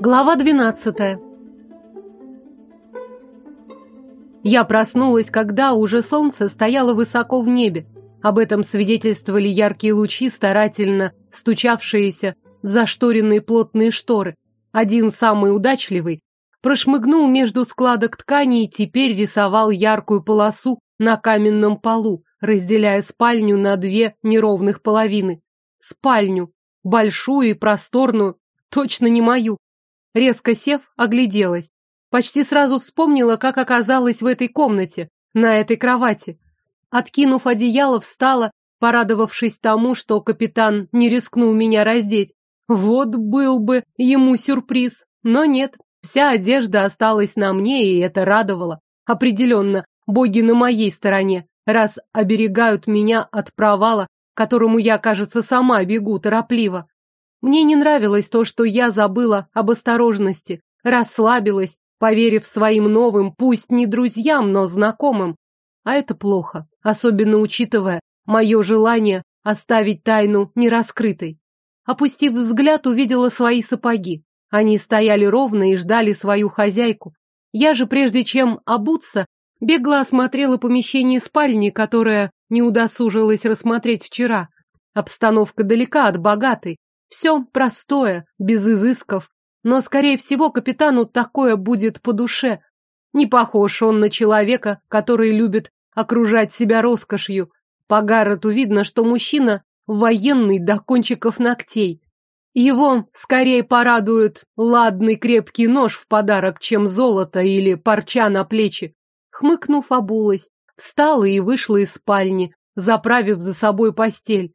Глава двенадцатая Я проснулась, когда уже солнце стояло высоко в небе. Об этом свидетельствовали яркие лучи, старательно стучавшиеся в зашторенные плотные шторы. Один самый удачливый прошмыгнул между складок ткани и теперь рисовал яркую полосу на каменном полу, разделяя спальню на две неровных половины. Спальню, большую и просторную, точно не мою. Резко сев, огляделась. Почти сразу вспомнила, как оказалась в этой комнате, на этой кровати. Откинув одеяло, встала, порадовавшись тому, что капитан не рискнул меня раздеть. Вот был бы ему сюрприз. Но нет, вся одежда осталась на мне, и это радовало. Определенно, боги на моей стороне, раз оберегают меня от провала, которому я, кажется, сама бегу торопливо. Мне не нравилось то, что я забыла об осторожности, расслабилась, поверив своим новым, пусть не друзьям, но знакомым. А это плохо, особенно учитывая мое желание оставить тайну нераскрытой. Опустив взгляд, увидела свои сапоги. Они стояли ровно и ждали свою хозяйку. Я же, прежде чем обуться, бегло осмотрела помещение спальни, которое не удосужилась рассмотреть вчера. Обстановка далека от богатой. Все простое, без изысков. Но, скорее всего, капитану такое будет по душе. Не похож он на человека, который любит окружать себя роскошью. По Гаррету видно, что мужчина военный до кончиков ногтей. Его скорее порадует ладный крепкий нож в подарок, чем золото или парча на плечи. Хмыкнув, обулась, встала и вышла из спальни, заправив за собой постель.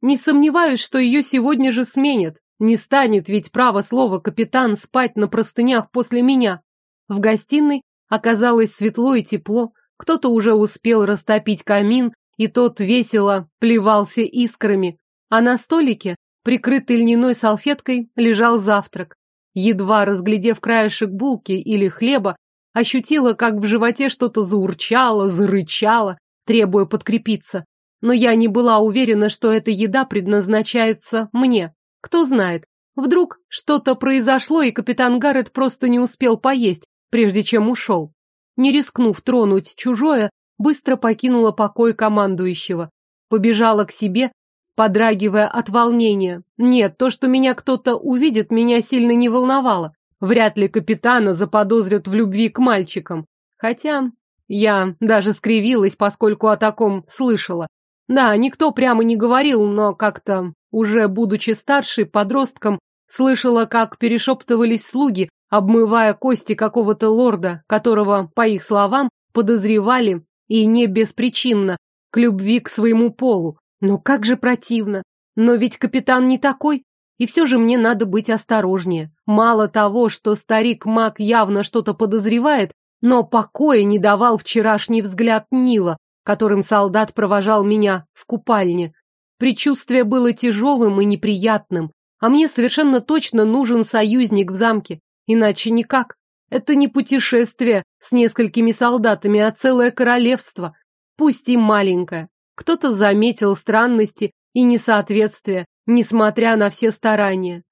Не сомневаюсь, что ее сегодня же сменят. Не станет ведь право слово капитан спать на простынях после меня. В гостиной оказалось светло и тепло. Кто-то уже успел растопить камин, и тот весело плевался искрами. А на столике, прикрытый льняной салфеткой, лежал завтрак. Едва разглядев краешек булки или хлеба, ощутила, как в животе что-то заурчало, зарычало, требуя подкрепиться. Но я не была уверена, что эта еда предназначается мне. Кто знает, вдруг что-то произошло, и капитан Гаррет просто не успел поесть, прежде чем ушел. Не рискнув тронуть чужое, быстро покинула покой командующего. Побежала к себе, подрагивая от волнения. Нет, то, что меня кто-то увидит, меня сильно не волновало. Вряд ли капитана заподозрят в любви к мальчикам. Хотя я даже скривилась, поскольку о таком слышала. Да, никто прямо не говорил, но как-то, уже будучи старшей подростком, слышала, как перешептывались слуги, обмывая кости какого-то лорда, которого, по их словам, подозревали, и не беспричинно, к любви к своему полу. Но как же противно. Но ведь капитан не такой. И все же мне надо быть осторожнее. Мало того, что старик-маг явно что-то подозревает, но покоя не давал вчерашний взгляд Нила, которым солдат провожал меня в купальне. Предчувствие было тяжелым и неприятным, а мне совершенно точно нужен союзник в замке, иначе никак. Это не путешествие с несколькими солдатами, а целое королевство, пусть и маленькое. Кто-то заметил странности и несоответствия, несмотря на все старания.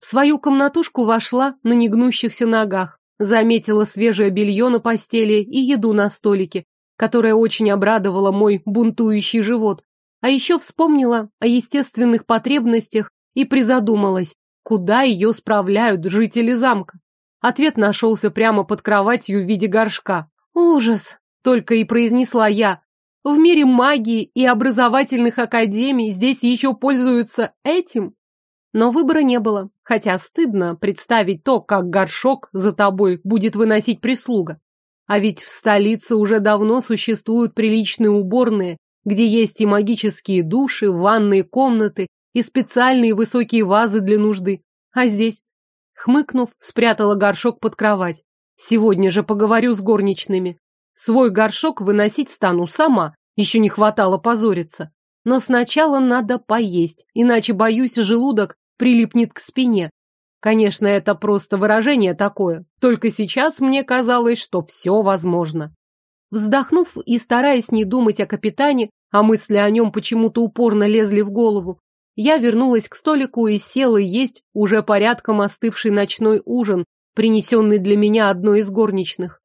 В свою комнатушку вошла на негнущихся ногах, заметила свежее белье на постели и еду на столике, которая очень обрадовала мой бунтующий живот. А еще вспомнила о естественных потребностях и призадумалась, куда ее справляют жители замка. Ответ нашелся прямо под кроватью в виде горшка. «Ужас!» — только и произнесла я. «В мире магии и образовательных академий здесь еще пользуются этим?» Но выбора не было, хотя стыдно представить то, как горшок за тобой будет выносить прислуга. А ведь в столице уже давно существуют приличные уборные, где есть и магические души, ванные комнаты, и специальные высокие вазы для нужды. А здесь Хмыкнув, спрятала горшок под кровать. Сегодня же поговорю с горничными. Свой горшок выносить стану сама, еще не хватало позориться. Но сначала надо поесть, иначе, боюсь, желудок прилипнет к спине. Конечно, это просто выражение такое, только сейчас мне казалось, что все возможно. Вздохнув и стараясь не думать о капитане, а мысли о нем почему-то упорно лезли в голову, я вернулась к столику и села есть уже порядком остывший ночной ужин, принесенный для меня одной из горничных.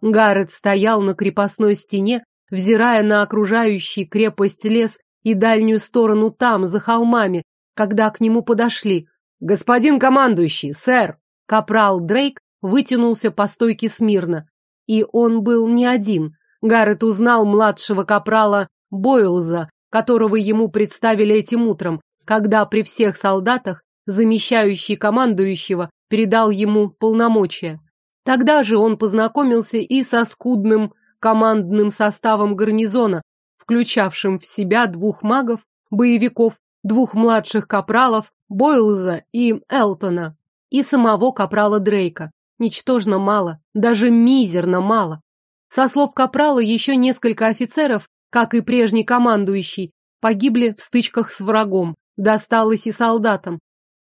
Гаррет стоял на крепостной стене, взирая на окружающий крепость лес и дальнюю сторону там, за холмами, когда к нему подошли. «Господин командующий, сэр!» Капрал Дрейк вытянулся по стойке смирно. И он был не один. Гаррет узнал младшего капрала Бойлза, которого ему представили этим утром, когда при всех солдатах замещающий командующего передал ему полномочия. Тогда же он познакомился и со скудным командным составом гарнизона, включавшим в себя двух магов, боевиков, двух младших капралов, Бойлза и Элтона, и самого капрала Дрейка. Ничтожно мало, даже мизерно мало. Со слов капрала еще несколько офицеров, как и прежний командующий, погибли в стычках с врагом, досталось и солдатам.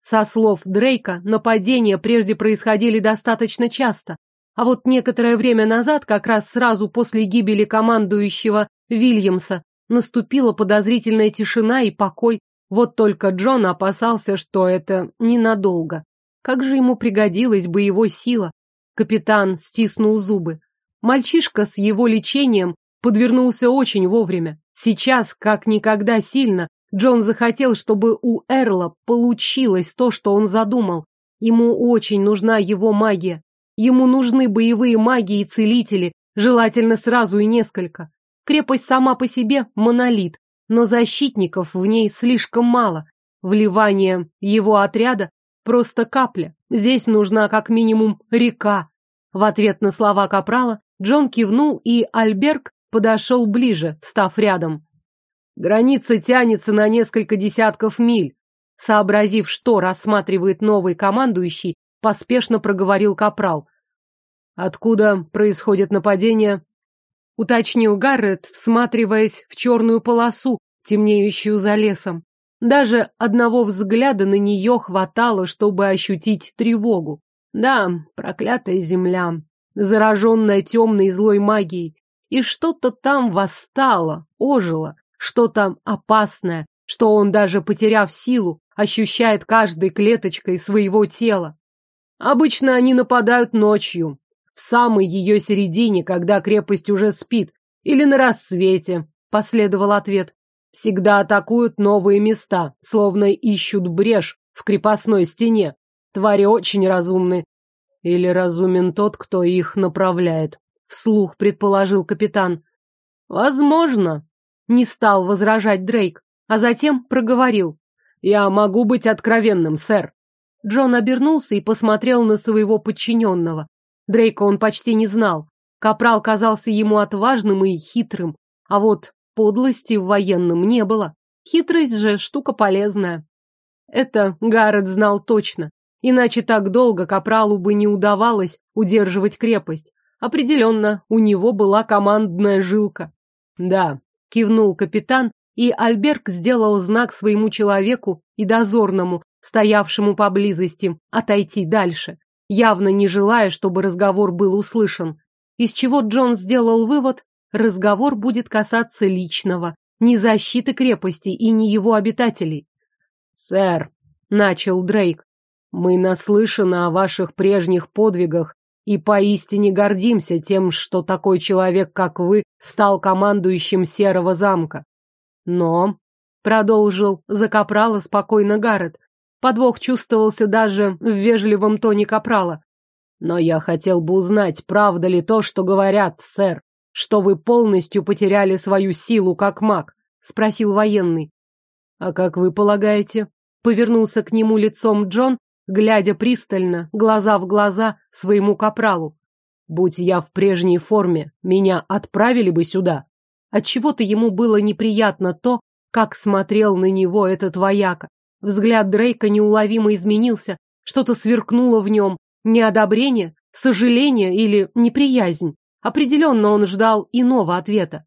Со слов Дрейка, нападения прежде происходили достаточно часто, а вот некоторое время назад, как раз сразу после гибели командующего Вильямса, наступила подозрительная тишина и покой. Вот только Джон опасался, что это ненадолго. Как же ему пригодилась бы его сила? Капитан стиснул зубы. Мальчишка с его лечением подвернулся очень вовремя. Сейчас, как никогда сильно, Джон захотел, чтобы у Эрла получилось то, что он задумал. Ему очень нужна его магия. Ему нужны боевые маги и целители, желательно сразу и несколько. Крепость сама по себе – монолит, но защитников в ней слишком мало. Вливание его отряда – просто капля. Здесь нужна как минимум река. В ответ на слова Капрала Джон кивнул, и Альберг подошел ближе, встав рядом. Граница тянется на несколько десятков миль. Сообразив, что рассматривает новый командующий, поспешно проговорил Капрал. Откуда происходит нападение? Уточнил Гаррет, всматриваясь в черную полосу, темнеющую за лесом. Даже одного взгляда на нее хватало, чтобы ощутить тревогу. Да, проклятая земля, зараженная темной злой магией. И что-то там восстало, ожило, что-то опасное, что он, даже потеряв силу, ощущает каждой клеточкой своего тела. Обычно они нападают ночью, в самой ее середине, когда крепость уже спит, или на рассвете, последовал ответ. Всегда атакуют новые места, словно ищут брешь в крепостной стене. Твари очень разумны. Или разумен тот, кто их направляет, вслух предположил капитан. Возможно, не стал возражать Дрейк, а затем проговорил. «Я могу быть откровенным, сэр». Джон обернулся и посмотрел на своего подчиненного. Дрейка он почти не знал. Капрал казался ему отважным и хитрым, а вот подлости в военном не было. Хитрость же штука полезная. Это Гаррет знал точно. Иначе так долго Капралу бы не удавалось удерживать крепость. Определенно, у него была командная жилка. Да, кивнул капитан, и Альберг сделал знак своему человеку и дозорному, стоявшему поблизости, отойти дальше, явно не желая, чтобы разговор был услышан. Из чего Джон сделал вывод, разговор будет касаться личного, не защиты крепости и не его обитателей. «Сэр», — начал Дрейк, — «мы наслышаны о ваших прежних подвигах и поистине гордимся тем, что такой человек, как вы, стал командующим Серого замка. Но, продолжил за капрала спокойно Гаррет, подвох чувствовался даже в вежливом тоне капрала. Но я хотел бы узнать, правда ли то, что говорят, сэр, что вы полностью потеряли свою силу как маг, спросил военный. А как вы полагаете? Повернулся к нему лицом Джон, глядя пристально, глаза в глаза, своему капралу. Будь я в прежней форме, меня отправили бы сюда. Отчего-то ему было неприятно то, как смотрел на него этот вояка. Взгляд Дрейка неуловимо изменился, что-то сверкнуло в нем, неодобрение, сожаление или неприязнь. Определенно он ждал иного ответа.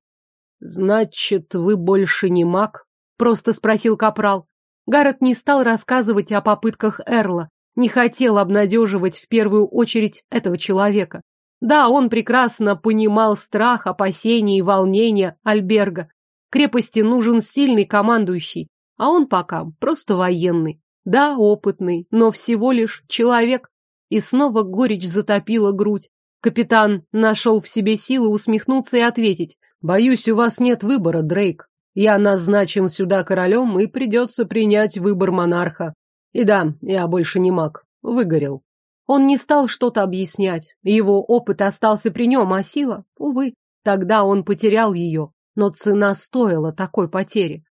«Значит, вы больше не маг?» — просто спросил Капрал. Гаррет не стал рассказывать о попытках Эрла, не хотел обнадеживать в первую очередь этого человека. Да, он прекрасно понимал страх, опасения и волнения Альберга. Крепости нужен сильный командующий, а он пока просто военный. Да, опытный, но всего лишь человек. И снова горечь затопила грудь. Капитан нашел в себе силы усмехнуться и ответить. «Боюсь, у вас нет выбора, Дрейк. Я назначен сюда королем, и придется принять выбор монарха. И да, я больше не маг. Выгорел». Он не стал что-то объяснять. Его опыт остался при нем, а сила, увы, тогда он потерял ее. Но цена стоила такой потери.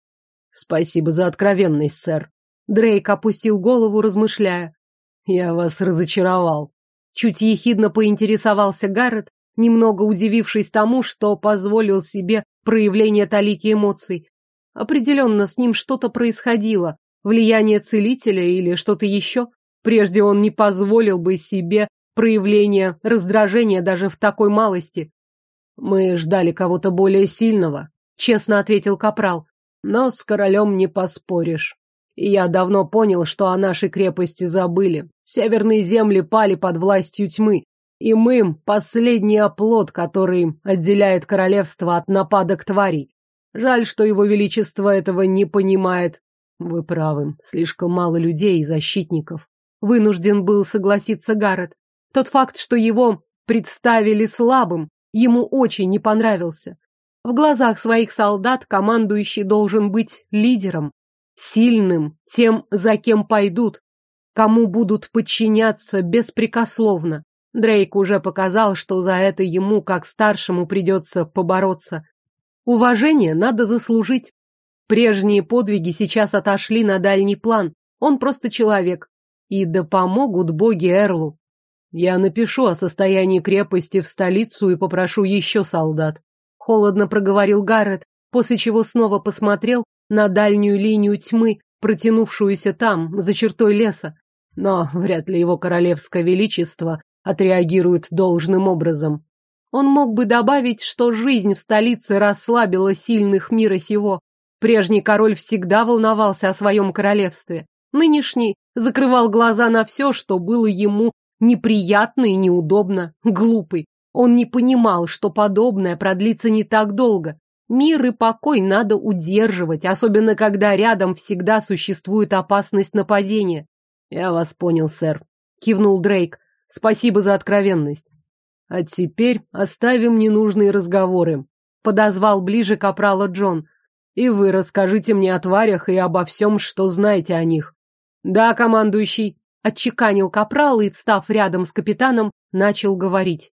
Спасибо за откровенность, сэр. Дрейк опустил голову, размышляя. Я вас разочаровал. Чуть ехидно поинтересовался Гаррет, немного удивившись тому, что позволил себе проявление талики эмоций. Определенно с ним что-то происходило. Влияние целителя или что-то еще. Прежде он не позволил бы себе проявления раздражения даже в такой малости. Мы ждали кого-то более сильного, честно ответил Капрал. Но с королем не поспоришь. Я давно понял, что о нашей крепости забыли. Северные земли пали под властью тьмы, и мы — последний оплот, который отделяет королевство от нападок тварей. Жаль, что его величество этого не понимает. Вы правы, слишком мало людей и защитников. Вынужден был согласиться Гаррет. Тот факт, что его представили слабым, ему очень не понравился. В глазах своих солдат командующий должен быть лидером, сильным, тем, за кем пойдут, кому будут подчиняться беспрекословно. Дрейк уже показал, что за это ему, как старшему, придется побороться. Уважение надо заслужить. Прежние подвиги сейчас отошли на дальний план. Он просто человек. И да помогут боги Эрлу. Я напишу о состоянии крепости в столицу и попрошу еще солдат. Холодно проговорил Гаррет, после чего снова посмотрел на дальнюю линию тьмы, протянувшуюся там, за чертой леса. Но вряд ли его королевское величество отреагирует должным образом. Он мог бы добавить, что жизнь в столице расслабила сильных мира сего. Прежний король всегда волновался о своем королевстве. Нынешний закрывал глаза на все, что было ему неприятно и неудобно, глупый. Он не понимал, что подобное продлится не так долго. Мир и покой надо удерживать, особенно когда рядом всегда существует опасность нападения. Я вас понял, сэр, кивнул Дрейк. Спасибо за откровенность. А теперь оставим ненужные разговоры. Подозвал ближе капрала Джон. И вы расскажите мне о тварях и обо всем, что знаете о них. Да, командующий, отчеканил капрал и, встав рядом с капитаном, начал говорить.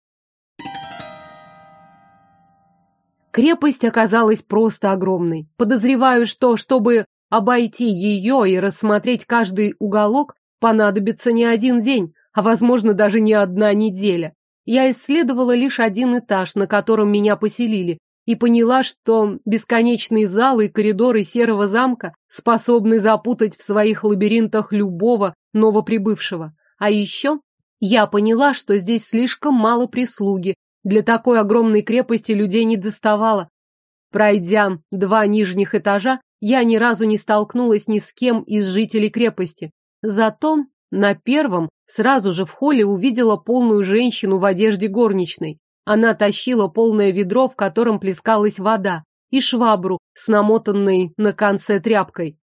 Крепость оказалась просто огромной. Подозреваю, что, чтобы обойти ее и рассмотреть каждый уголок, понадобится не один день, а, возможно, даже не одна неделя. Я исследовала лишь один этаж, на котором меня поселили, и поняла, что бесконечные залы и коридоры серого замка способны запутать в своих лабиринтах любого новоприбывшего. А еще я поняла, что здесь слишком мало прислуги, для такой огромной крепости людей не доставало. Пройдя два нижних этажа, я ни разу не столкнулась ни с кем из жителей крепости. Зато на первом сразу же в холле увидела полную женщину в одежде горничной. Она тащила полное ведро, в котором плескалась вода, и швабру с намотанной на конце тряпкой.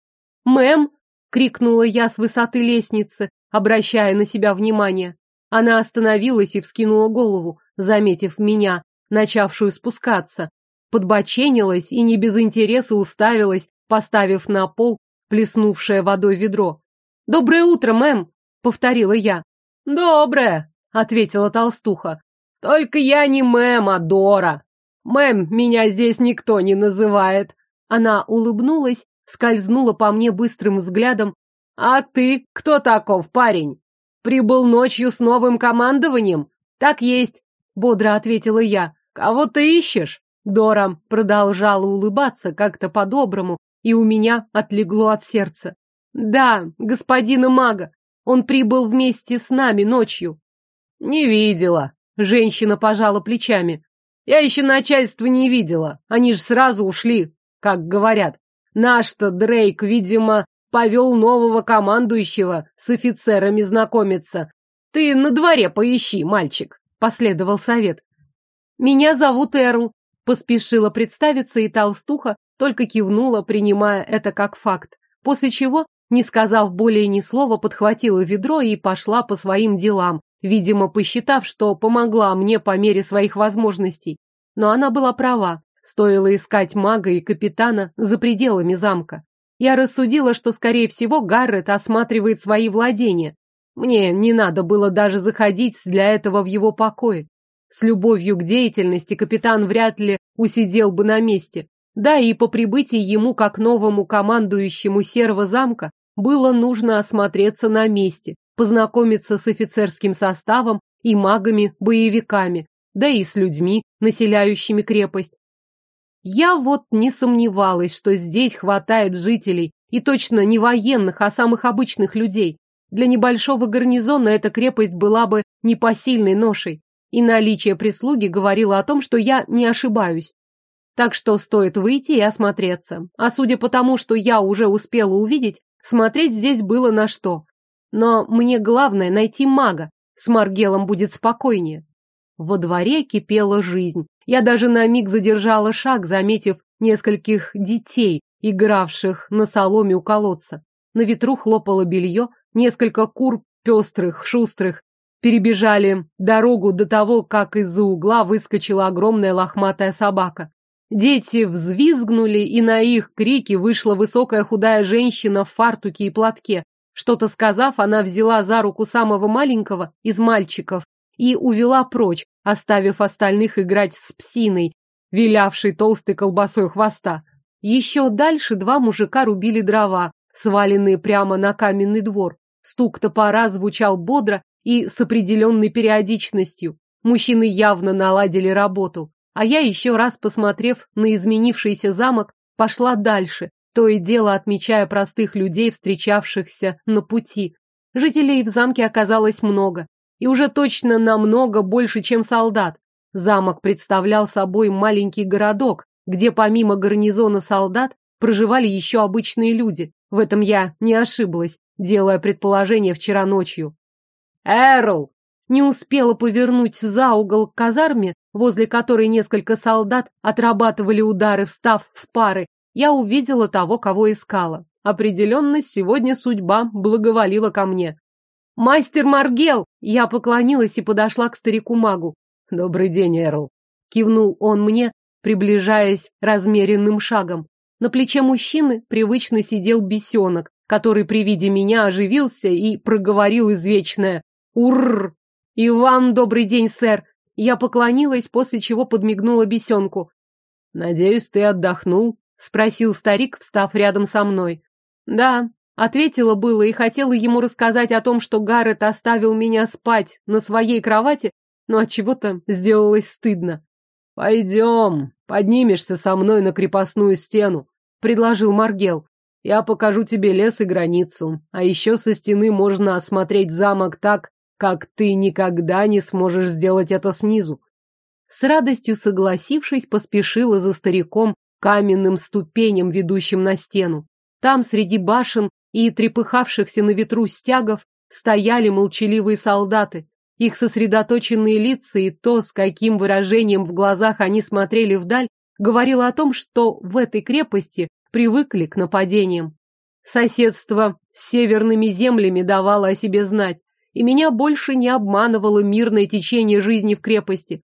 «Мэм!» — крикнула я с высоты лестницы, обращая на себя внимание. Она остановилась и вскинула голову заметив меня, начавшую спускаться, подбоченилась и не без интереса уставилась, поставив на пол плеснувшее водой ведро. «Доброе утро, мэм!» — повторила я. «Доброе!» — ответила толстуха. «Только я не мэм, а Дора. Мэм меня здесь никто не называет». Она улыбнулась, скользнула по мне быстрым взглядом. «А ты кто таков, парень? Прибыл ночью с новым командованием? Так есть. Бодро ответила я. Кого ты ищешь? Дора продолжала улыбаться как-то по-доброму, и у меня отлегло от сердца. Да, господина мага. Он прибыл вместе с нами ночью. Не видела. Женщина пожала плечами. Я еще начальство не видела. Они же сразу ушли, как говорят. Наш-то Дрейк, видимо, повел нового командующего с офицерами знакомиться. Ты на дворе поищи, мальчик. Последовал совет. «Меня зовут Эрл», — поспешила представиться, и толстуха только кивнула, принимая это как факт. После чего, не сказав более ни слова, подхватила ведро и пошла по своим делам, видимо, посчитав, что помогла мне по мере своих возможностей. Но она была права. Стоило искать мага и капитана за пределами замка. Я рассудила, что, скорее всего, Гаррет осматривает свои владения. Мне не надо было даже заходить для этого в его покое. С любовью к деятельности капитан вряд ли усидел бы на месте. Да и по прибытии ему, как новому командующему серого замка, было нужно осмотреться на месте, познакомиться с офицерским составом и магами-боевиками, да и с людьми, населяющими крепость. Я вот не сомневалась, что здесь хватает жителей, и точно не военных, а самых обычных людей. Для небольшого гарнизона эта крепость была бы непосильной ношей, и наличие прислуги говорило о том, что я не ошибаюсь. Так что стоит выйти и осмотреться. А судя по тому, что я уже успела увидеть, смотреть здесь было на что. Но мне главное найти мага. С Маргелом будет спокойнее. Во дворе кипела жизнь. Я даже на миг задержала шаг, заметив нескольких детей, игравших на соломе у колодца. На ветру хлопало белье, несколько кур пестрых, шустрых, перебежали дорогу до того, как из-за угла выскочила огромная лохматая собака. Дети взвизгнули, и на их крики вышла высокая худая женщина в фартуке и платке. Что-то сказав, она взяла за руку самого маленького из мальчиков и увела прочь, оставив остальных играть с псиной, вилявшей толстой колбасой хвоста. Еще дальше два мужика рубили дрова, сваленные прямо на каменный двор. Стук топора звучал бодро и с определенной периодичностью. Мужчины явно наладили работу. А я, еще раз посмотрев на изменившийся замок, пошла дальше, то и дело отмечая простых людей, встречавшихся на пути. Жителей в замке оказалось много, и уже точно намного больше, чем солдат. Замок представлял собой маленький городок, где помимо гарнизона солдат проживали еще обычные люди. В этом я не ошиблась, делая предположение вчера ночью. «Эрл!» Не успела повернуть за угол к казарме, возле которой несколько солдат отрабатывали удары, встав в пары, я увидела того, кого искала. Определенно, сегодня судьба благоволила ко мне. «Мастер Маргел!» Я поклонилась и подошла к старику-магу. «Добрый день, Эрл!» Кивнул он мне, приближаясь размеренным шагом. На плече мужчины привычно сидел бесенок, который при виде меня оживился и проговорил извечное «Уррр!» «И вам добрый день, сэр!» Я поклонилась, после чего подмигнула бесенку. «Надеюсь, ты отдохнул?» — спросил старик, встав рядом со мной. «Да, Ответила было и хотела ему рассказать о том, что Гаррет оставил меня спать на своей кровати, но от чего то сделалось стыдно. «Пойдем, поднимешься со мной на крепостную стену», — предложил Маргел. «Я покажу тебе лес и границу, а еще со стены можно осмотреть замок так, как ты никогда не сможешь сделать это снизу». С радостью согласившись, поспешила за стариком каменным ступеням, ведущим на стену. Там, среди башен, и трепыхавшихся на ветру стягов стояли молчаливые солдаты. Их сосредоточенные лица и то, с каким выражением в глазах они смотрели вдаль, говорило о том, что в этой крепости привыкли к нападениям. Соседство с северными землями давало о себе знать, и меня больше не обманывало мирное течение жизни в крепости.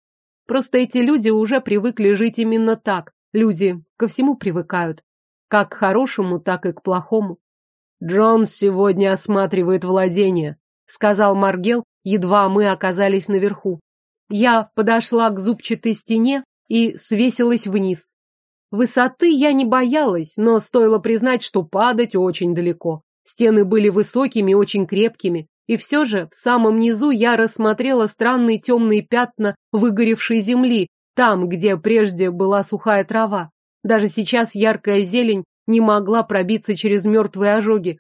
Просто эти люди уже привыкли жить именно так. Люди ко всему привыкают. Как к хорошему, так и к плохому. «Джон сегодня осматривает владение», — сказал Маргел, едва мы оказались наверху. Я подошла к зубчатой стене и свесилась вниз. Высоты я не боялась, но стоило признать, что падать очень далеко. Стены были высокими очень крепкими, и все же в самом низу я рассмотрела странные темные пятна выгоревшей земли, там, где прежде была сухая трава. Даже сейчас яркая зелень не могла пробиться через мертвые ожоги.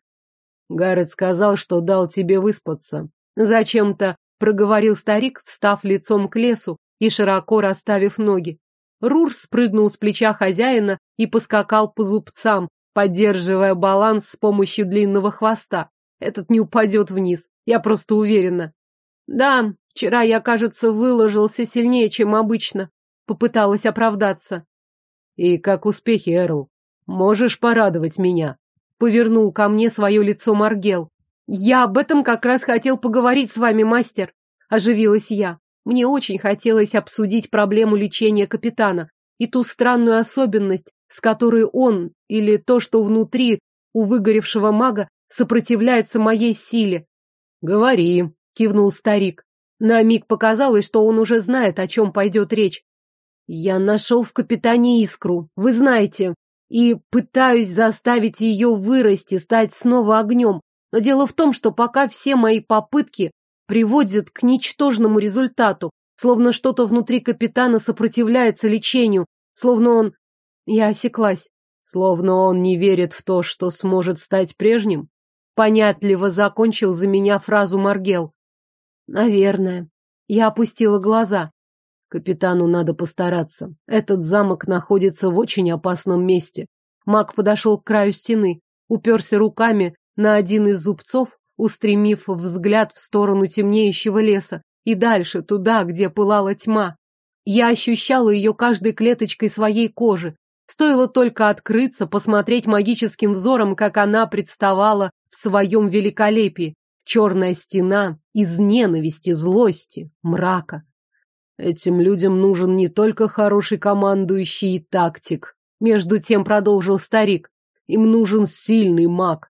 Гаррет сказал, что дал тебе выспаться. Зачем-то проговорил старик, встав лицом к лесу и широко расставив ноги. Рур спрыгнул с плеча хозяина и поскакал по зубцам, поддерживая баланс с помощью длинного хвоста. Этот не упадет вниз, я просто уверена. Да, вчера я, кажется, выложился сильнее, чем обычно. Попыталась оправдаться. И как успехи, Эрл? Можешь порадовать меня. Повернул ко мне свое лицо Маргел. Я об этом как раз хотел поговорить с вами, мастер. Оживилась я. Мне очень хотелось обсудить проблему лечения капитана и ту странную особенность, с которой он или то, что внутри у выгоревшего мага, сопротивляется моей силе. «Говори», — кивнул старик. На миг показалось, что он уже знает, о чем пойдет речь. «Я нашел в капитане искру, вы знаете, и пытаюсь заставить ее вырасти, стать снова огнем. Но дело в том, что пока все мои попытки приводят к ничтожному результату, словно что-то внутри капитана сопротивляется лечению, словно он... Я осеклась. Словно он не верит в то, что сможет стать прежним? Понятливо закончил за меня фразу Маргел. Наверное. Я опустила глаза. Капитану надо постараться. Этот замок находится в очень опасном месте. Маг подошел к краю стены, уперся руками на один из зубцов, устремив взгляд в сторону темнеющего леса и дальше, туда, где пылала тьма. Я ощущала ее каждой клеточкой своей кожи, Стоило только открыться, посмотреть магическим взором, как она представала в своем великолепии. Черная стена из ненависти, злости, мрака. Этим людям нужен не только хороший командующий и тактик. Между тем продолжил старик. Им нужен сильный маг.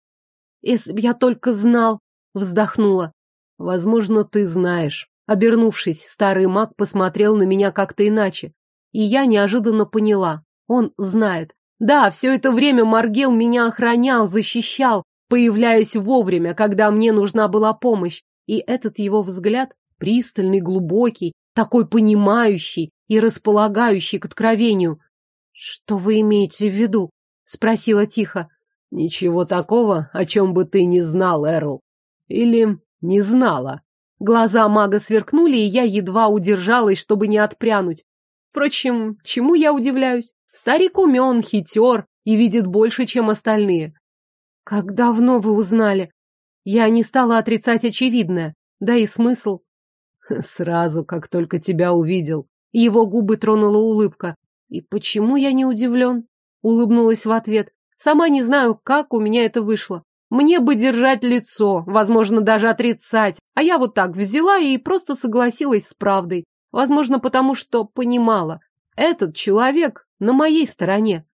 Если б я только знал, вздохнула. Возможно, ты знаешь. Обернувшись, старый маг посмотрел на меня как-то иначе. И я неожиданно поняла. Он знает. Да, все это время Маргел меня охранял, защищал, появляясь вовремя, когда мне нужна была помощь. И этот его взгляд, пристальный, глубокий, такой понимающий и располагающий к откровению. «Что вы имеете в виду?» — спросила тихо. «Ничего такого, о чем бы ты не знал, Эрл. Или не знала». Глаза мага сверкнули, и я едва удержалась, чтобы не отпрянуть. Впрочем, чему я удивляюсь? Старик умен, хитер и видит больше, чем остальные. Как давно вы узнали? Я не стала отрицать очевидное. Да и смысл. Сразу, как только тебя увидел. Его губы тронула улыбка. И почему я не удивлен? Улыбнулась в ответ. Сама не знаю, как у меня это вышло. Мне бы держать лицо, возможно, даже отрицать. А я вот так взяла и просто согласилась с правдой. Возможно, потому что понимала. Этот человек на моей стороне.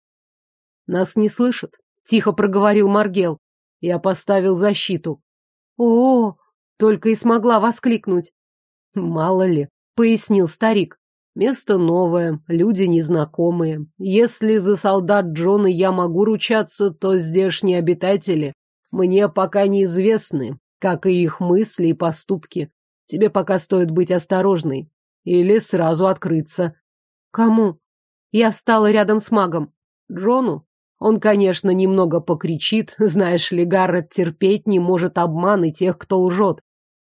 Нас не слышат, тихо проговорил Маргел. Я поставил защиту. О, только и смогла воскликнуть. Мало ли, пояснил старик. Место новое, люди незнакомые. Если за солдат Джона я могу ручаться, то здешние обитатели мне пока неизвестны, как и их мысли и поступки. Тебе пока стоит быть осторожной. Или сразу открыться. Кому? Я встала рядом с магом. Джону? Он, конечно, немного покричит, знаешь ли, Гаррет терпеть не может обман и тех, кто лжет.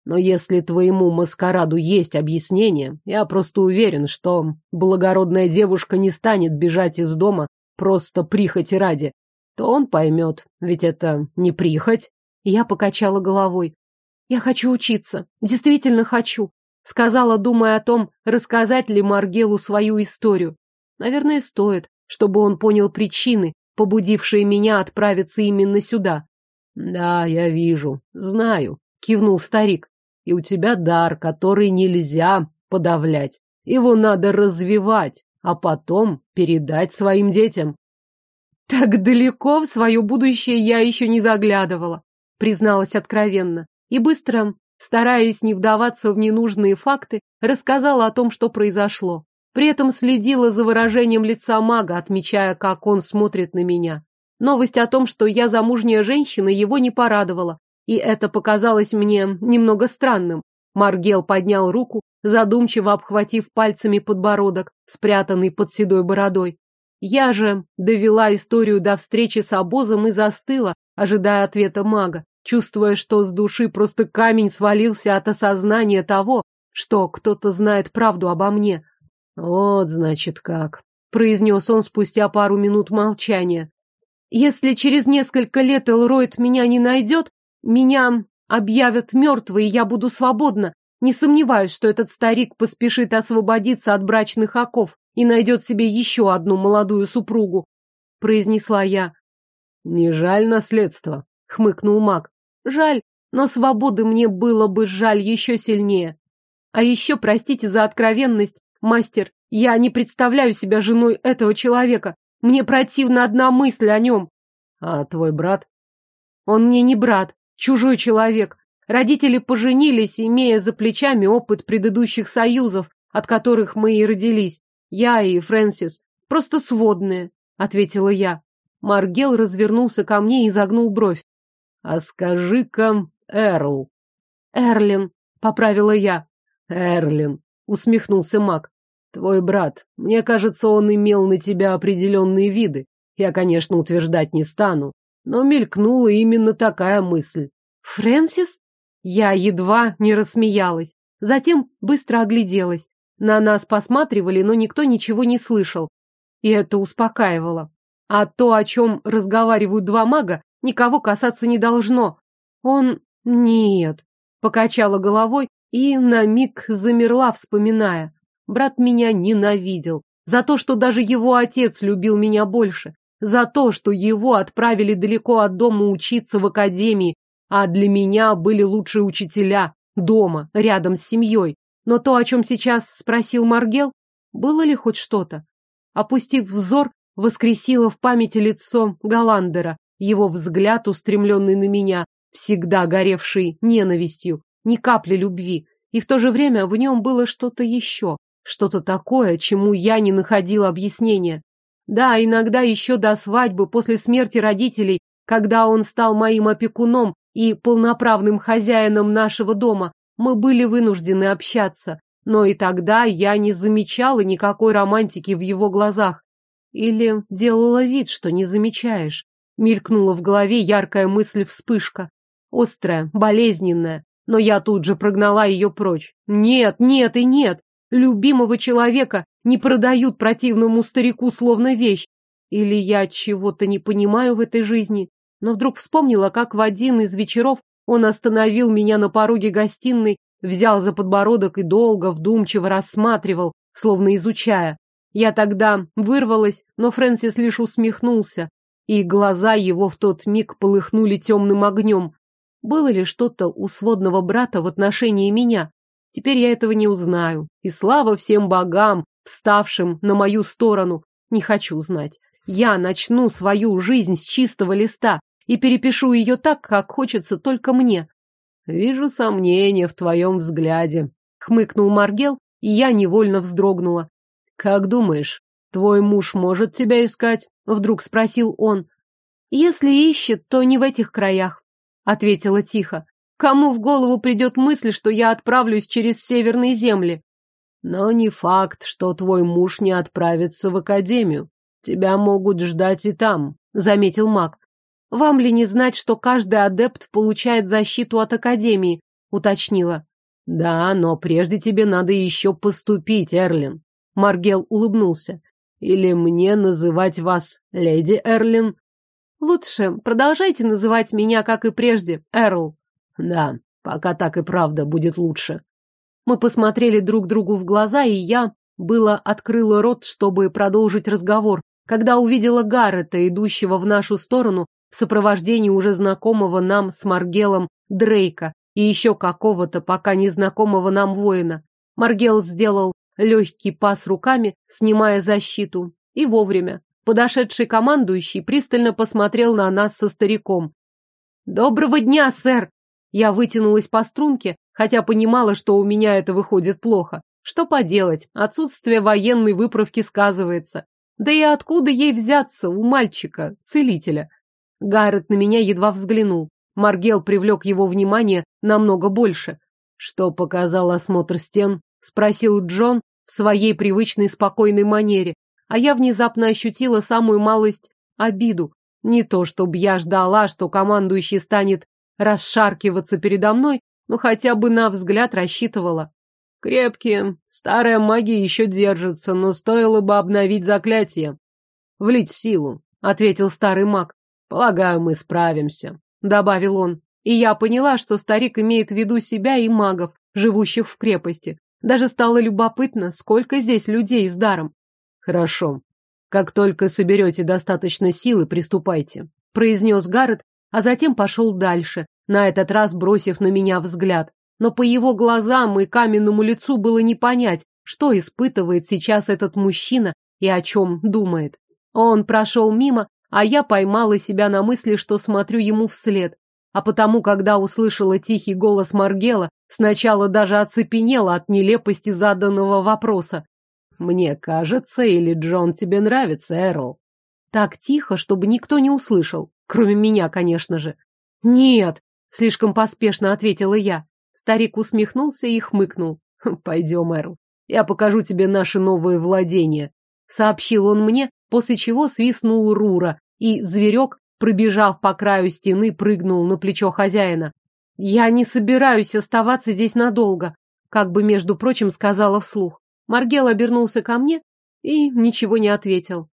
Но если твоему маскараду есть объяснение, я просто уверен, что благородная девушка не станет бежать из дома просто прихоти ради. То он поймет, ведь это не прихоть. Я покачала головой. Я хочу учиться, действительно хочу. Сказала, думая о том, рассказать ли Маргелу свою историю. Наверное, стоит, чтобы он понял причины, побудившие меня отправиться именно сюда. Да, я вижу, знаю, кивнул старик. И у тебя дар, который нельзя подавлять. Его надо развивать, а потом передать своим детям. Так далеко в свое будущее я еще не заглядывала, призналась откровенно. И быстро, стараясь не вдаваться в ненужные факты, рассказала о том, что произошло. При этом следила за выражением лица мага, отмечая, как он смотрит на меня. Новость о том, что я замужняя женщина, его не порадовала, и это показалось мне немного странным. Маргел поднял руку, задумчиво обхватив пальцами подбородок, спрятанный под седой бородой. Я же довела историю до встречи с обозом и застыла, ожидая ответа мага, чувствуя, что с души просто камень свалился от осознания того, что кто-то знает правду обо мне, «Вот, значит, как», — произнес он спустя пару минут молчания. «Если через несколько лет Элройд меня не найдет, меня объявят мертвой, и я буду свободна. Не сомневаюсь, что этот старик поспешит освободиться от брачных оков и найдет себе еще одну молодую супругу. произнесла я. Не жаль наследства, хмыкнул маг. Жаль, но свободы мне было бы жаль еще сильнее. А еще, простите за откровенность, мастер, я не представляю себя женой этого человека. Мне противна одна мысль о нем. А твой брат? Он мне не брат, чужой человек. Родители поженились, имея за плечами опыт предыдущих союзов, от которых мы и родились. Я и Фрэнсис. Просто сводные, ответила я. Маргел развернулся ко мне и загнул бровь. А скажи-ка, Эрл. Эрлин, поправила я. Эрлин, усмехнулся маг. Твой брат. Мне кажется, он имел на тебя определенные виды. Я, конечно, утверждать не стану, но мелькнула именно такая мысль. Фрэнсис? Я едва не рассмеялась. Затем быстро огляделась. На нас посматривали, но никто ничего не слышал. И это успокаивало. А то, о чем разговаривают два мага, никого касаться не должно. Он... Нет. Покачала головой и на миг замерла, вспоминая. Брат меня ненавидел. За то, что даже его отец любил меня больше. За то, что его отправили далеко от дома учиться в академии, а для меня были лучшие учителя дома, рядом с семьей. Но то, о чем сейчас спросил Маргел, было ли хоть что-то? Опустив взор, воскресила в памяти лицо Галандера, его взгляд, устремленный на меня, всегда горевший ненавистью, ни капли любви, и в то же время в нем было что-то еще, что-то такое, чему я не находила объяснения. Да, иногда еще до свадьбы, после смерти родителей, когда он стал моим опекуном и полноправным хозяином нашего дома, мы были вынуждены общаться. Но и тогда я не замечала никакой романтики в его глазах. Или делала вид, что не замечаешь. Мелькнула в голове яркая мысль-вспышка. Острая, болезненная. Но я тут же прогнала ее прочь. Нет, нет и нет. Любимого человека не продают противному старику словно вещь. Или я чего-то не понимаю в этой жизни но вдруг вспомнила, как в один из вечеров он остановил меня на пороге гостиной, взял за подбородок и долго, вдумчиво рассматривал, словно изучая. Я тогда вырвалась, но Фрэнсис лишь усмехнулся, и глаза его в тот миг полыхнули темным огнем. Было ли что-то у сводного брата в отношении меня? Теперь я этого не узнаю. И слава всем богам, вставшим на мою сторону. Не хочу знать. Я начну свою жизнь с чистого листа, и перепишу ее так, как хочется только мне. Вижу сомнения в твоем взгляде, хмыкнул Маргел, и я невольно вздрогнула. Как думаешь, твой муж может тебя искать? Вдруг спросил он. Если ищет, то не в этих краях, ответила тихо. Кому в голову придет мысль, что я отправлюсь через северные земли? Но не факт, что твой муж не отправится в академию. Тебя могут ждать и там, заметил маг. Вам ли не знать, что каждый адепт получает защиту от Академии? Уточнила. Да, но прежде тебе надо еще поступить, Эрлин. Маргел улыбнулся. Или мне называть вас леди Эрлин? Лучше продолжайте называть меня, как и прежде, Эрл. Да, пока так и правда будет лучше. Мы посмотрели друг другу в глаза, и я было открыла рот, чтобы продолжить разговор, когда увидела Гаррета, идущего в нашу сторону в сопровождении уже знакомого нам с Маргелом Дрейка и еще какого-то пока незнакомого нам воина. Маргел сделал легкий пас руками, снимая защиту, и вовремя. Подошедший командующий пристально посмотрел на нас со стариком. «Доброго дня, сэр!» Я вытянулась по струнке, хотя понимала, что у меня это выходит плохо. Что поделать, отсутствие военной выправки сказывается. Да и откуда ей взяться у мальчика, целителя? Гаррет на меня едва взглянул. Маргел привлек его внимание намного больше. «Что показал осмотр стен?» — спросил Джон в своей привычной спокойной манере, а я внезапно ощутила самую малость обиду. Не то, чтобы я ждала, что командующий станет расшаркиваться передо мной, но хотя бы на взгляд рассчитывала. Крепкие, старая магия еще держится, но стоило бы обновить заклятие. Влить силу, ответил старый маг. Полагаю, мы справимся, добавил он. И я поняла, что старик имеет в виду себя и магов, живущих в крепости. Даже стало любопытно, сколько здесь людей с даром. Хорошо. Как только соберете достаточно силы, приступайте, произнес Гаррет, а затем пошел дальше, на этот раз бросив на меня взгляд. Но по его глазам и каменному лицу было не понять, что испытывает сейчас этот мужчина и о чем думает. Он прошел мимо, а я поймала себя на мысли, что смотрю ему вслед. А потому, когда услышала тихий голос Маргела, сначала даже оцепенела от нелепости заданного вопроса. «Мне кажется, или Джон тебе нравится, Эрл?» Так тихо, чтобы никто не услышал, кроме меня, конечно же. «Нет», — слишком поспешно ответила я. Старик усмехнулся и хмыкнул. «Хм, «Пойдем, Эрл, я покажу тебе наши новые владения», — сообщил он мне, после чего свистнул Рура, и зверек, пробежав по краю стены, прыгнул на плечо хозяина. «Я не собираюсь оставаться здесь надолго», как бы, между прочим, сказала вслух. Маргел обернулся ко мне и ничего не ответил.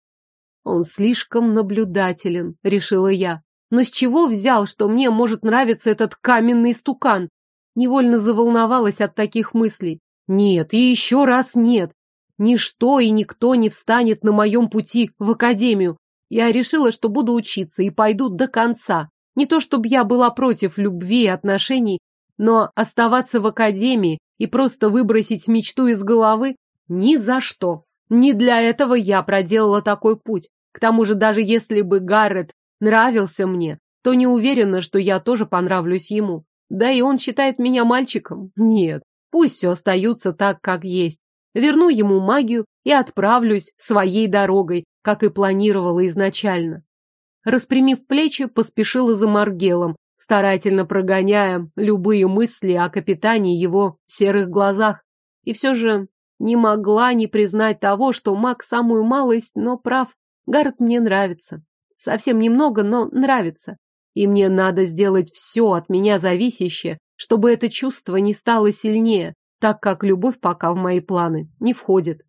Он слишком наблюдателен, решила я. Но с чего взял, что мне может нравиться этот каменный стукан? Невольно заволновалась от таких мыслей. Нет, и еще раз нет. Ничто и никто не встанет на моем пути в академию. Я решила, что буду учиться и пойду до конца. Не то чтобы я была против любви и отношений, но оставаться в академии и просто выбросить мечту из головы ни за что. Не для этого я проделала такой путь. К тому же, даже если бы Гаррет нравился мне, то не уверена, что я тоже понравлюсь ему. Да и он считает меня мальчиком. Нет, пусть все остается так, как есть. Верну ему магию и отправлюсь своей дорогой, как и планировала изначально. Распрямив плечи, поспешила за Маргелом, старательно прогоняя любые мысли о капитане его серых глазах. И все же не могла не признать того, что маг самую малость, но прав. Гард мне нравится. Совсем немного, но нравится. И мне надо сделать все от меня зависящее, чтобы это чувство не стало сильнее, так как любовь пока в мои планы не входит.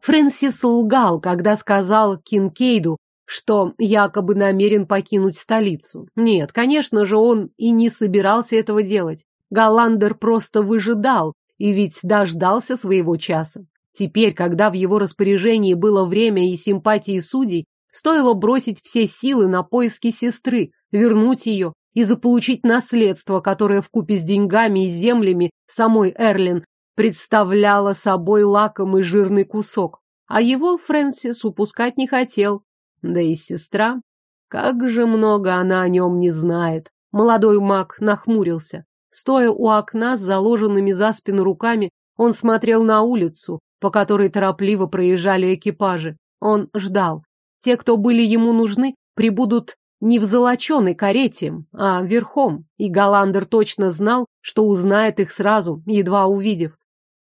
Фрэнсис лгал, когда сказал Кинкейду, что якобы намерен покинуть столицу. Нет, конечно же, он и не собирался этого делать. Галандер просто выжидал и ведь дождался своего часа. Теперь, когда в его распоряжении было время и симпатии судей, стоило бросить все силы на поиски сестры, вернуть ее и заполучить наследство, которое вкупе с деньгами и землями самой Эрлин представляло собой лакомый жирный кусок. А его Фрэнсис упускать не хотел, да и сестра. Как же много она о нем не знает. Молодой маг нахмурился. Стоя у окна с заложенными за спину руками, он смотрел на улицу, по которой торопливо проезжали экипажи. Он ждал. Те, кто были ему нужны, прибудут не в золоченой карете, а верхом, и Галандер точно знал, что узнает их сразу, едва увидев.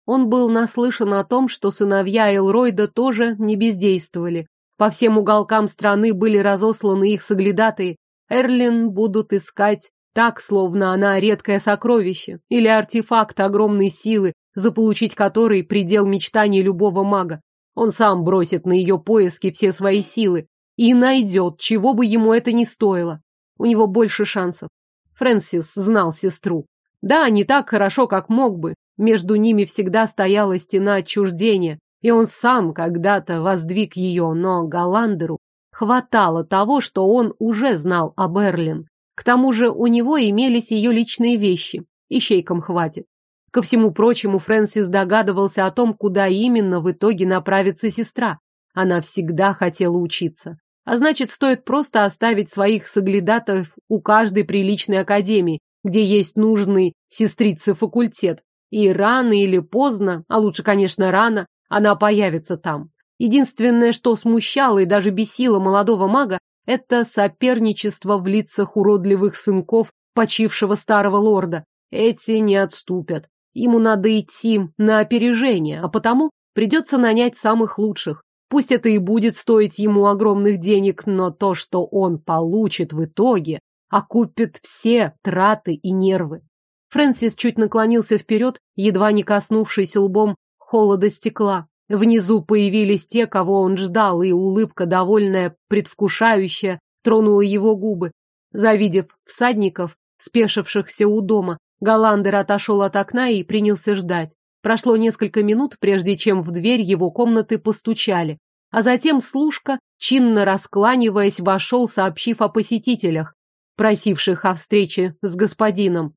Он был наслышан о том, что сыновья Элройда тоже не бездействовали, по всем уголкам страны были разосланы их соглядатые. Эрлин будут искать так, словно она редкое сокровище или артефакт огромной силы, заполучить который предел мечтаний любого мага. Он сам бросит на ее поиски все свои силы и найдет, чего бы ему это ни стоило. У него больше шансов. Фрэнсис знал сестру. Да, не так хорошо, как мог бы. Между ними всегда стояла стена отчуждения, и он сам когда-то воздвиг ее, но Галандеру хватало того, что он уже знал о Берлин. К тому же у него имелись ее личные вещи, ищейкам хватит. Ко всему прочему, Фрэнсис догадывался о том, куда именно в итоге направится сестра. Она всегда хотела учиться. А значит, стоит просто оставить своих соглядатов у каждой приличной академии, где есть нужный сестрице факультет. И рано или поздно, а лучше, конечно, рано, она появится там. Единственное, что смущало и даже бесило молодого мага, это соперничество в лицах уродливых сынков почившего старого лорда. Эти не отступят. Ему надо идти на опережение, а потому придется нанять самых лучших. Пусть это и будет стоить ему огромных денег, но то, что он получит в итоге, окупит все траты и нервы. Фрэнсис чуть наклонился вперед, едва не коснувшись лбом холода стекла. Внизу появились те, кого он ждал, и улыбка, довольная, предвкушающая, тронула его губы. Завидев всадников, спешившихся у дома, Галандер отошел от окна и принялся ждать. Прошло несколько минут, прежде чем в дверь его комнаты постучали. А затем служка, чинно раскланиваясь, вошел, сообщив о посетителях, просивших о встрече с господином.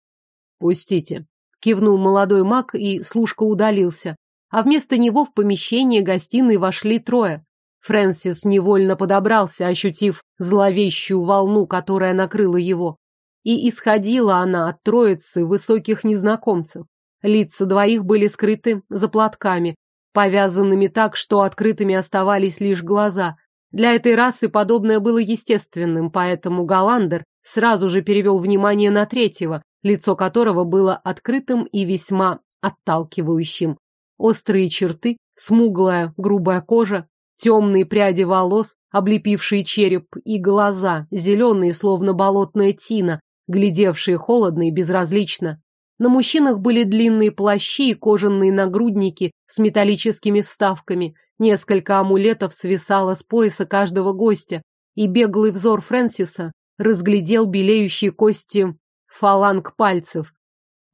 «Пустите», — кивнул молодой маг, и служка удалился. А вместо него в помещение гостиной вошли трое. Фрэнсис невольно подобрался, ощутив зловещую волну, которая накрыла его. И исходила она от троицы высоких незнакомцев. Лица двоих были скрыты за платками, повязанными так, что открытыми оставались лишь глаза. Для этой расы подобное было естественным, поэтому Галандер сразу же перевел внимание на третьего, лицо которого было открытым и весьма отталкивающим. Острые черты, смуглая, грубая кожа, темные пряди волос, облепившие череп, и глаза, зеленые, словно болотная тина, глядевшие холодно и безразлично. На мужчинах были длинные плащи и кожаные нагрудники с металлическими вставками. Несколько амулетов свисало с пояса каждого гостя, и беглый взор Фрэнсиса разглядел белеющие кости фаланг пальцев.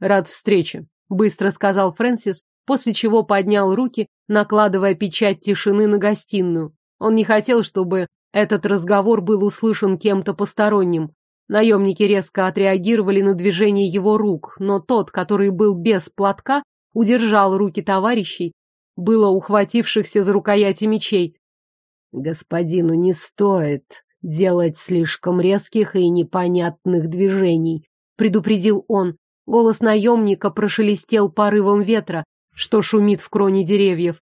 «Рад встрече», — быстро сказал Фрэнсис, после чего поднял руки, накладывая печать тишины на гостиную. Он не хотел, чтобы этот разговор был услышан кем-то посторонним. Наемники резко отреагировали на движение его рук, но тот, который был без платка, удержал руки товарищей, было ухватившихся за рукояти мечей. «Господину не стоит делать слишком резких и непонятных движений», предупредил он. Голос наемника прошелестел порывом ветра, что шумит в кроне деревьев.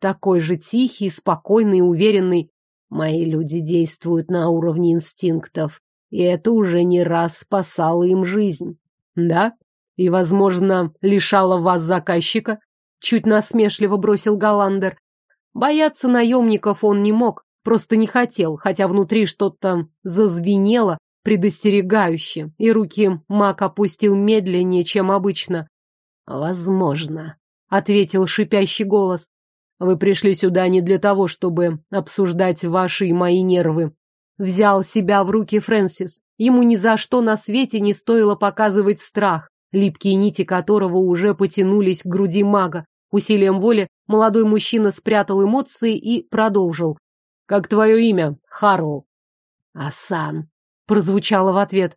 Такой же тихий, спокойный, уверенный. Мои люди действуют на уровне инстинктов и это уже не раз спасало им жизнь. Да? И, возможно, лишало вас заказчика? Чуть насмешливо бросил Галандер. Бояться наемников он не мог, просто не хотел, хотя внутри что-то зазвенело, предостерегающе, и руки маг опустил медленнее, чем обычно. «Возможно», — ответил шипящий голос. «Вы пришли сюда не для того, чтобы обсуждать ваши и мои нервы. Взял себя в руки Фрэнсис. Ему ни за что на свете не стоило показывать страх, липкие нити которого уже потянулись к груди мага. Усилием воли молодой мужчина спрятал эмоции и продолжил. «Как твое имя, Харл?» «Асан», — прозвучало в ответ.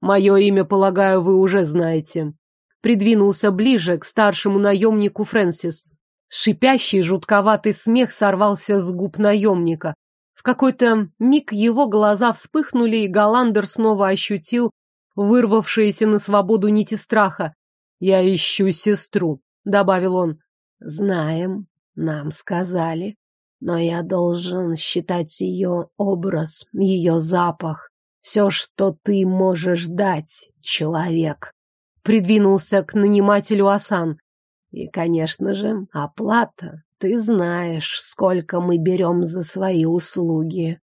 «Мое имя, полагаю, вы уже знаете». Придвинулся ближе к старшему наемнику Фрэнсис. Шипящий, жутковатый смех сорвался с губ наемника. В какой-то миг его глаза вспыхнули, и Галандер снова ощутил вырвавшиеся на свободу нити страха. «Я ищу сестру», — добавил он. «Знаем, нам сказали, но я должен считать ее образ, ее запах, все, что ты можешь дать, человек», — придвинулся к нанимателю Асан. «И, конечно же, оплата ты знаешь, сколько мы берем за свои услуги.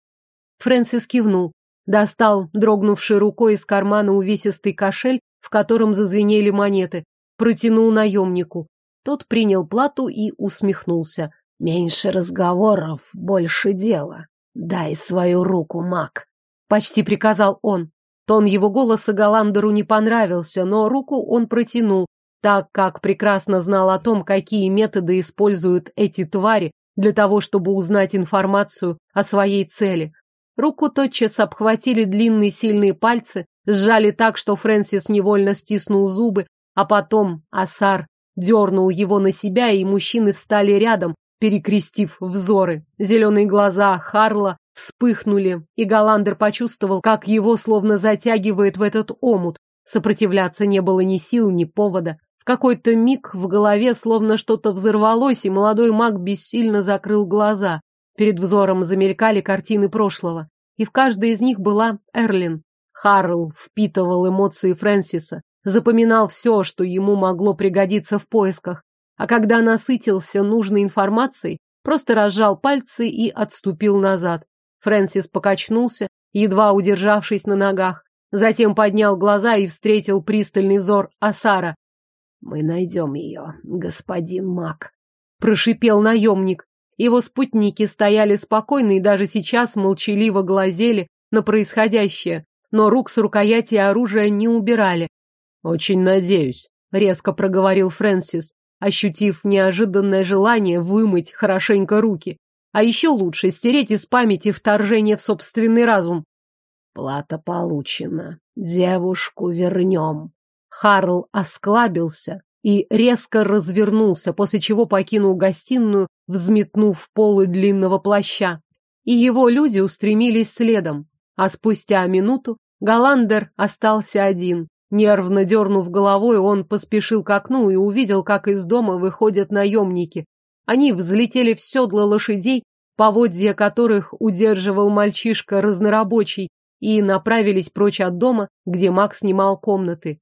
Фрэнсис кивнул, достал дрогнувшей рукой из кармана увесистый кошель, в котором зазвенели монеты, протянул наемнику. Тот принял плату и усмехнулся. Меньше разговоров, больше дела. Дай свою руку, маг. Почти приказал он. Тон его голоса Галандеру не понравился, но руку он протянул, так как прекрасно знал о том, какие методы используют эти твари для того, чтобы узнать информацию о своей цели. Руку тотчас обхватили длинные сильные пальцы, сжали так, что Фрэнсис невольно стиснул зубы, а потом Асар дернул его на себя, и мужчины встали рядом, перекрестив взоры. Зеленые глаза Харла вспыхнули, и Галандер почувствовал, как его словно затягивает в этот омут. Сопротивляться не было ни сил, ни повода. Какой-то миг в голове словно что-то взорвалось, и молодой маг бессильно закрыл глаза. Перед взором замелькали картины прошлого, и в каждой из них была Эрлин. Харл впитывал эмоции Фрэнсиса, запоминал все, что ему могло пригодиться в поисках, а когда насытился нужной информацией, просто разжал пальцы и отступил назад. Фрэнсис покачнулся, едва удержавшись на ногах, затем поднял глаза и встретил пристальный взор Асара. «Мы найдем ее, господин Мак», — прошипел наемник. Его спутники стояли спокойно и даже сейчас молчаливо глазели на происходящее, но рук с рукояти оружия не убирали. «Очень надеюсь», — резко проговорил Фрэнсис. ощутив неожиданное желание вымыть хорошенько руки. А еще лучше стереть из памяти вторжение в собственный разум. Плата получена. Девушку вернем. Харл осклабился и резко развернулся, после чего покинул гостиную, взметнув полы длинного плаща. И его люди устремились следом. А спустя минуту Голландер остался один. Нервно дернув головой, он поспешил к окну и увидел, как из дома выходят наемники. Они взлетели в седла лошадей, поводья которых удерживал мальчишка разнорабочий, и направились прочь от дома, где Макс снимал комнаты.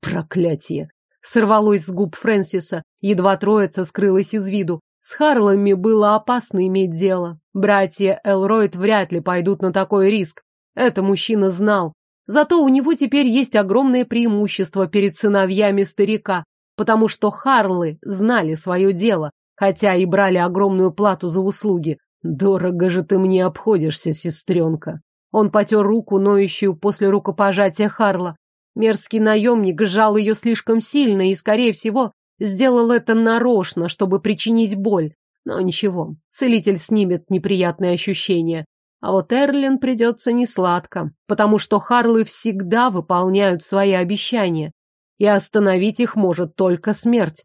Проклятие! Сорвалось с губ Фрэнсиса, едва троица скрылась из виду. С Харлами было опасно иметь дело. Братья Элройд вряд ли пойдут на такой риск. Это мужчина знал. Зато у него теперь есть огромное преимущество перед сыновьями старика, потому что Харлы знали свое дело, хотя и брали огромную плату за услуги. Дорого же ты мне обходишься, сестренка. Он потер руку, ноющую после рукопожатия Харла. Мерзкий наемник сжал ее слишком сильно и, скорее всего, сделал это нарочно, чтобы причинить боль. Но ничего, целитель снимет неприятные ощущения. А вот Эрлин придется несладко, потому что Харлы всегда выполняют свои обещания. И остановить их может только смерть.